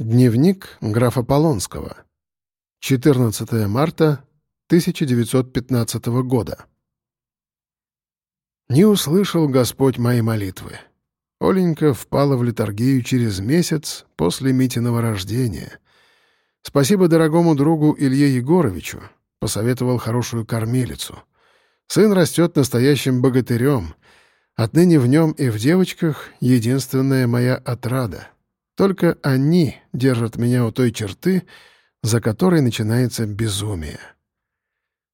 Дневник графа Полонского. 14 марта 1915 года. Не услышал Господь мои молитвы. Оленька впала в литургию через месяц после Митиного рождения. Спасибо дорогому другу Илье Егоровичу, посоветовал хорошую кормилицу. Сын растет настоящим богатырем. Отныне в нем и в девочках единственная моя отрада — только они держат меня у той черты, за которой начинается безумие.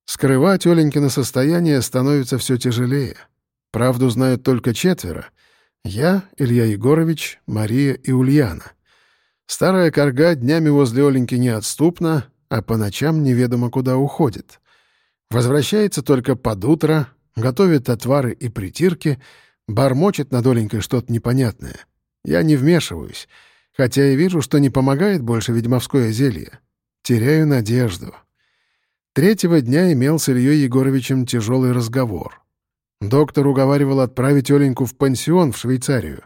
Скрывать Оленькино состояние становится все тяжелее. Правду знают только четверо. Я, Илья Егорович, Мария и Ульяна. Старая корга днями возле Оленьки неотступна, а по ночам неведомо куда уходит. Возвращается только под утро, готовит отвары и притирки, бормочет над Оленькой что-то непонятное. Я не вмешиваюсь — Хотя и вижу, что не помогает больше ведьмовское зелье. Теряю надежду. Третьего дня имел с Ильей Егоровичем тяжелый разговор. Доктор уговаривал отправить Оленьку в пансион в Швейцарию.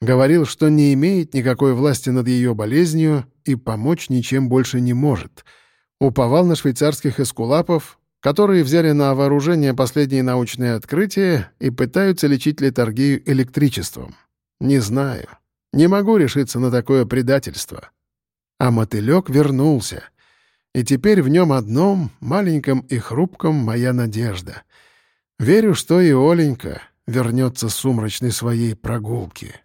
Говорил, что не имеет никакой власти над ее болезнью и помочь ничем больше не может. Уповал на швейцарских эскулапов, которые взяли на вооружение последние научные открытия и пытаются лечить литургию электричеством. Не знаю. Не могу решиться на такое предательство. А мотылек вернулся. И теперь в нем одном, маленьком и хрупком, моя надежда. Верю, что и Оленька вернется с сумрачной своей прогулки.